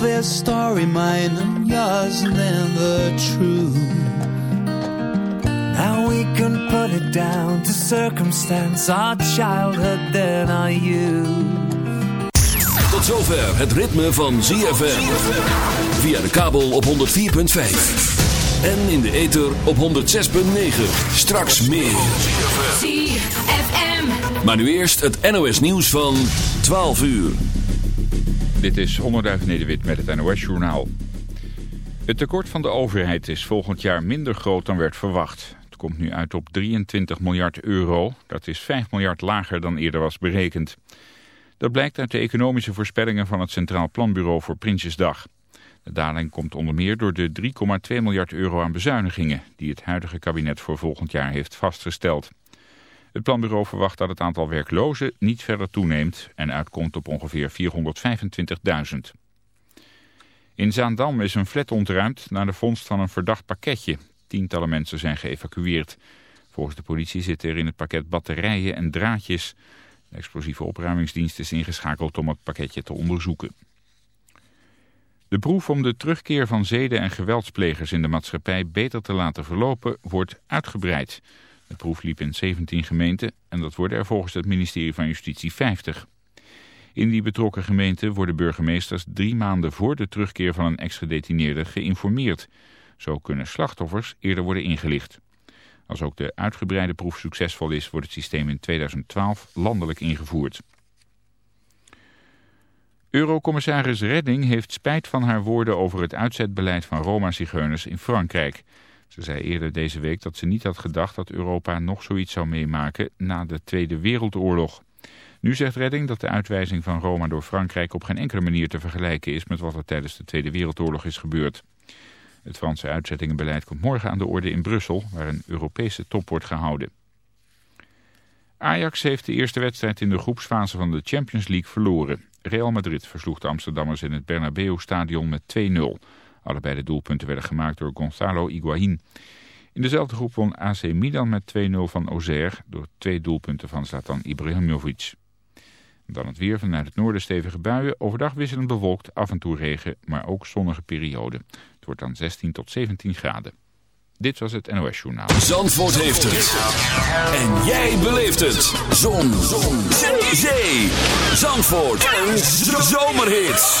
This story, mine and yours, and then the truth. Now we can put it down to circumstance, our childhood, then our youth. Tot zover het ritme van ZFM. Via de kabel op 104.5. En in de ether op 106.9. Straks meer. ZFM. Maar nu eerst het NOS nieuws van 12 uur. Dit is Onderduif Nederwit met het NOS Journaal. Het tekort van de overheid is volgend jaar minder groot dan werd verwacht. Het komt nu uit op 23 miljard euro. Dat is 5 miljard lager dan eerder was berekend. Dat blijkt uit de economische voorspellingen van het Centraal Planbureau voor Prinsjesdag. De daling komt onder meer door de 3,2 miljard euro aan bezuinigingen... die het huidige kabinet voor volgend jaar heeft vastgesteld. Het planbureau verwacht dat het aantal werklozen niet verder toeneemt... en uitkomt op ongeveer 425.000. In Zaandam is een flat ontruimd na de vondst van een verdacht pakketje. Tientallen mensen zijn geëvacueerd. Volgens de politie zitten er in het pakket batterijen en draadjes... De explosieve opruimingsdienst is ingeschakeld om het pakketje te onderzoeken. De proef om de terugkeer van zeden- en geweldsplegers in de maatschappij beter te laten verlopen wordt uitgebreid. De proef liep in 17 gemeenten en dat worden er volgens het ministerie van Justitie 50. In die betrokken gemeenten worden burgemeesters drie maanden voor de terugkeer van een ex-gedetineerde geïnformeerd. Zo kunnen slachtoffers eerder worden ingelicht. Als ook de uitgebreide proef succesvol is, wordt het systeem in 2012 landelijk ingevoerd. Eurocommissaris Redding heeft spijt van haar woorden over het uitzetbeleid van Roma-zigeuners in Frankrijk. Ze zei eerder deze week dat ze niet had gedacht dat Europa nog zoiets zou meemaken na de Tweede Wereldoorlog. Nu zegt Redding dat de uitwijzing van Roma door Frankrijk op geen enkele manier te vergelijken is met wat er tijdens de Tweede Wereldoorlog is gebeurd. Het Franse uitzettingenbeleid komt morgen aan de orde in Brussel, waar een Europese top wordt gehouden. Ajax heeft de eerste wedstrijd in de groepsfase van de Champions League verloren. Real Madrid versloeg de Amsterdammers in het Bernabeu-stadion met 2-0. Allebei de doelpunten werden gemaakt door Gonzalo Higuaín. In dezelfde groep won AC Milan met 2-0 van Auxerre door twee doelpunten van Zlatan Ibrahimovic. Dan het weer vanuit het noorden stevige buien. Overdag wisselend bewolkt, af en toe regen, maar ook zonnige periode. Het wordt dan 16 tot 17 graden. Dit was het NOS Journaal. Zandvoort heeft het. En jij beleeft het. Zon. Zon. Zee. Zandvoort. Een zomerhit.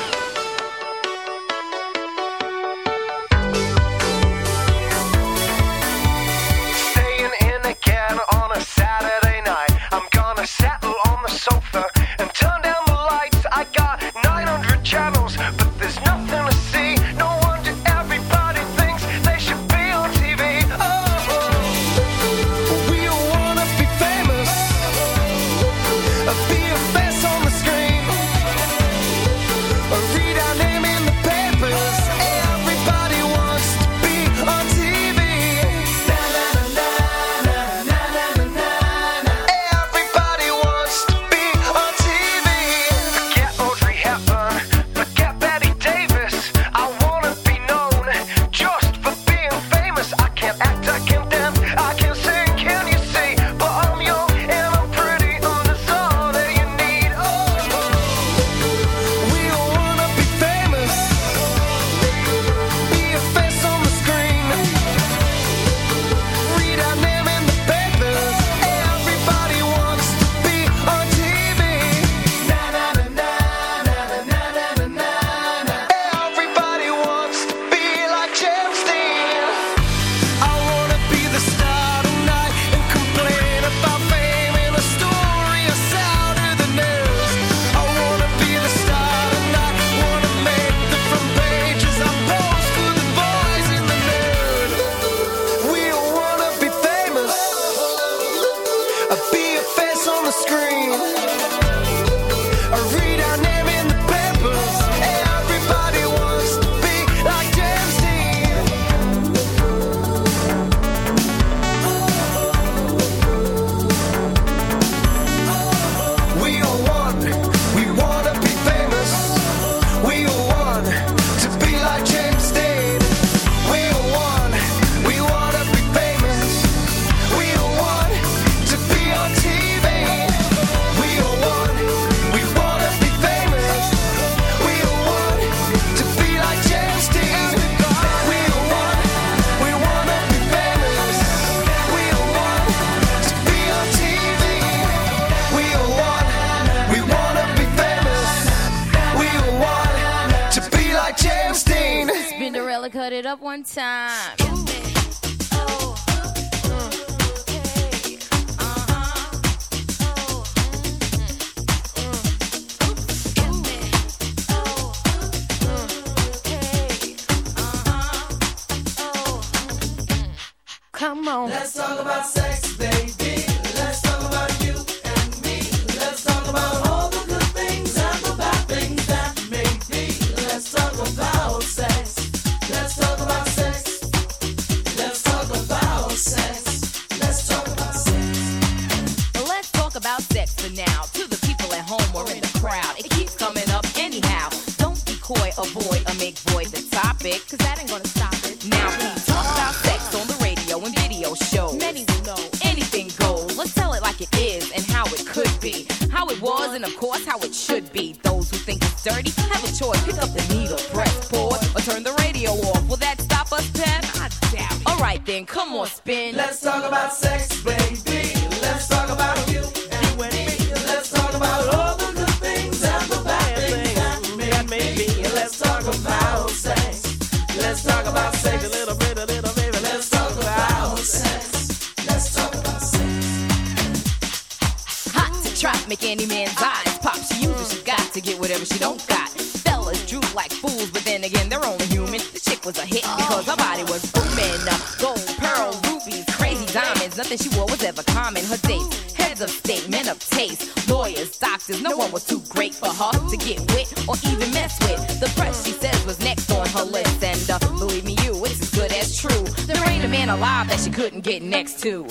too.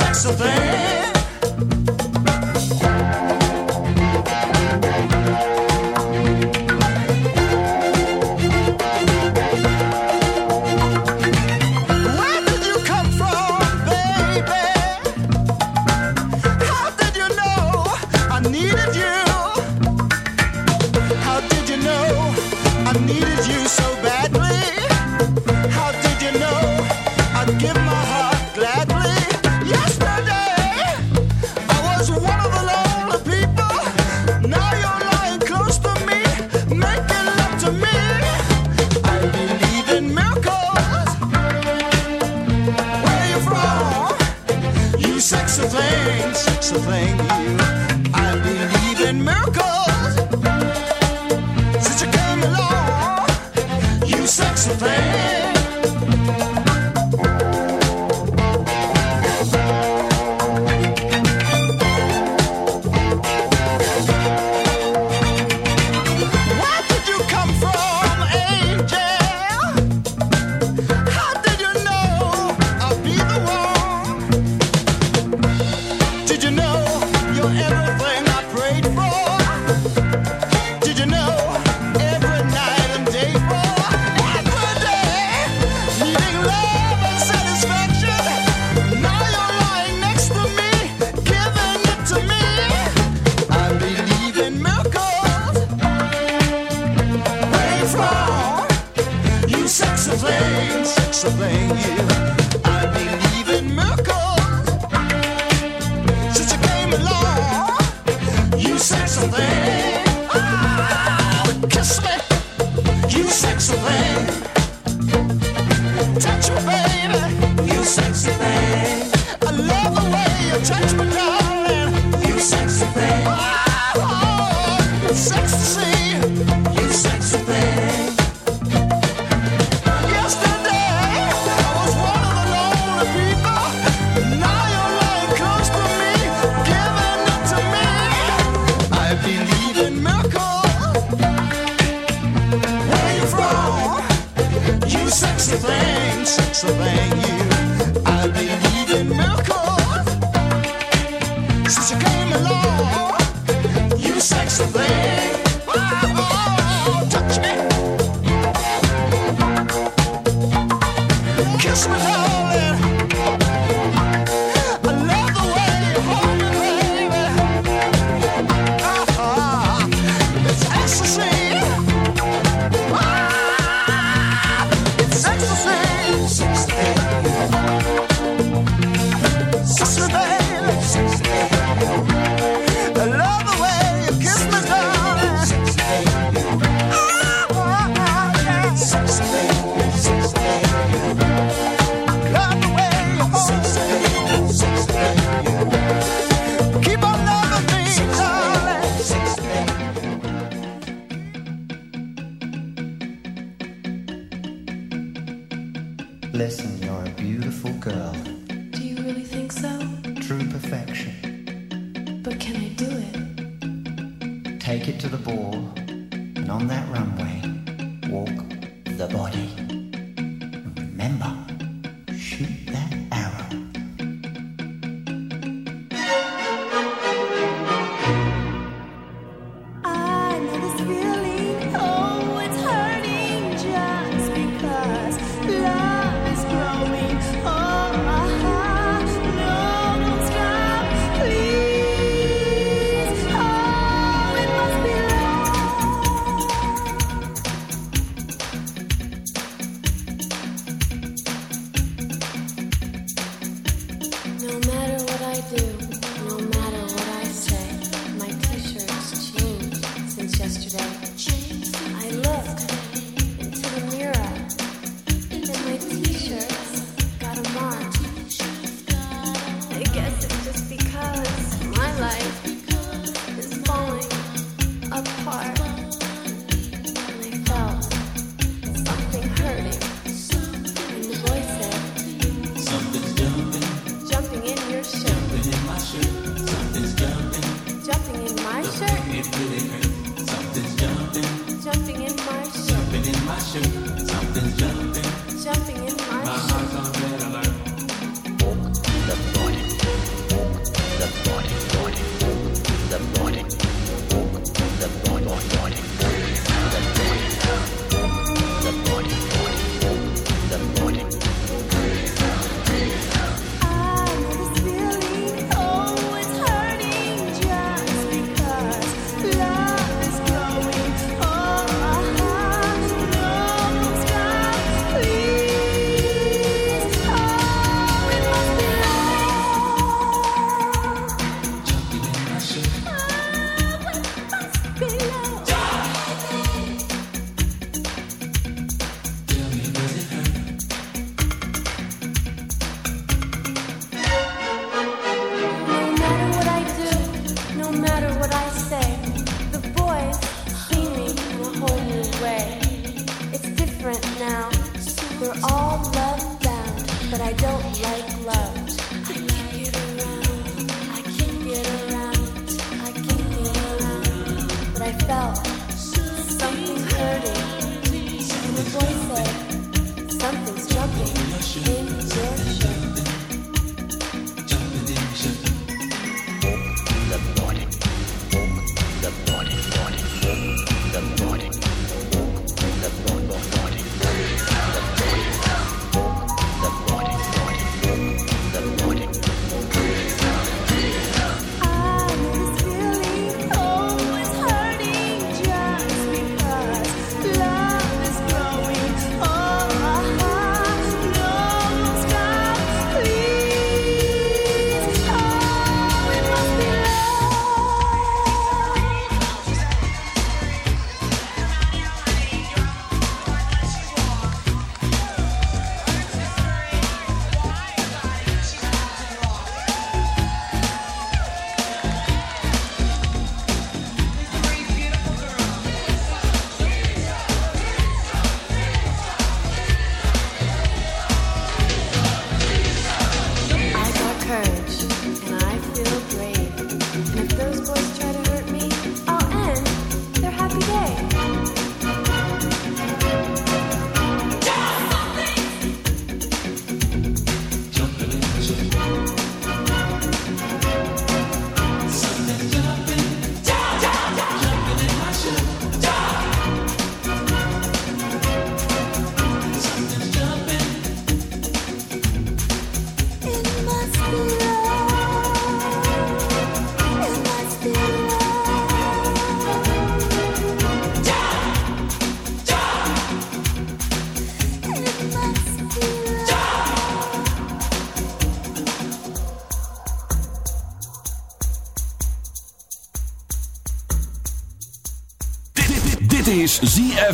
sex thing.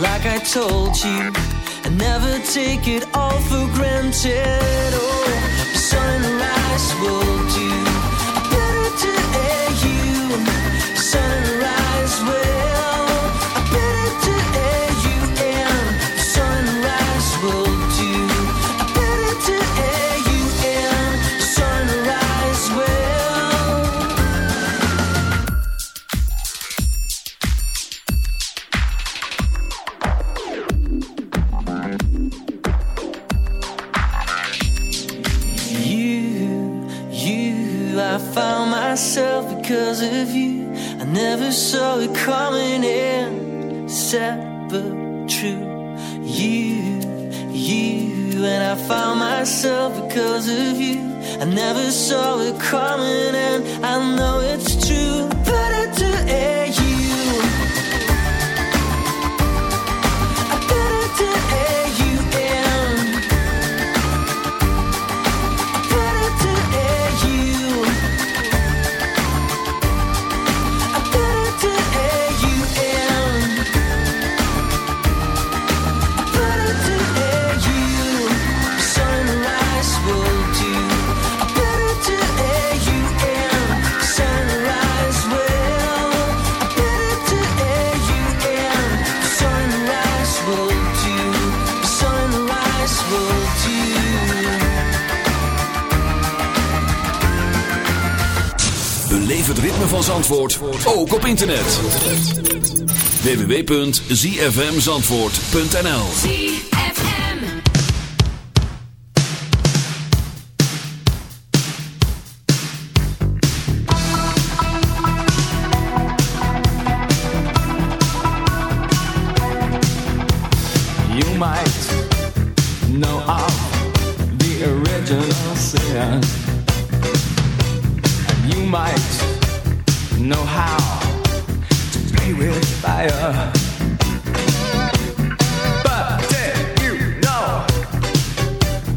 like I told you, I never take it all for granted. Oh, sunrise will do better to air you. Sunrise will. ook op internet. www.zfmzandvoort.nl You might know of the original sin. You might know how with fire. But did you know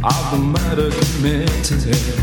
all the murder committed?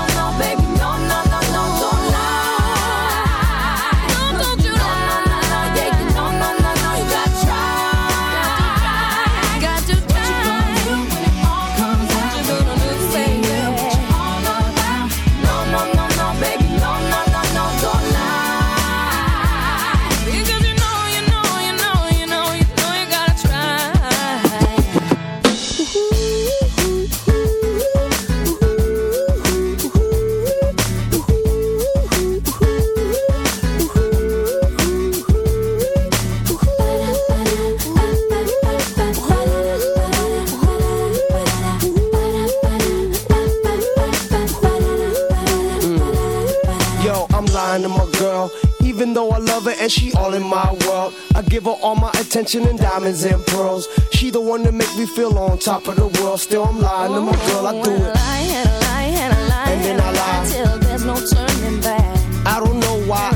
attention and diamonds and pearls. She the one that make me feel on top of the world. Still, I'm lying to my girl, I do it. I lie, and I lie, and I lie, and then I lie. Till there's no turning back. I don't know why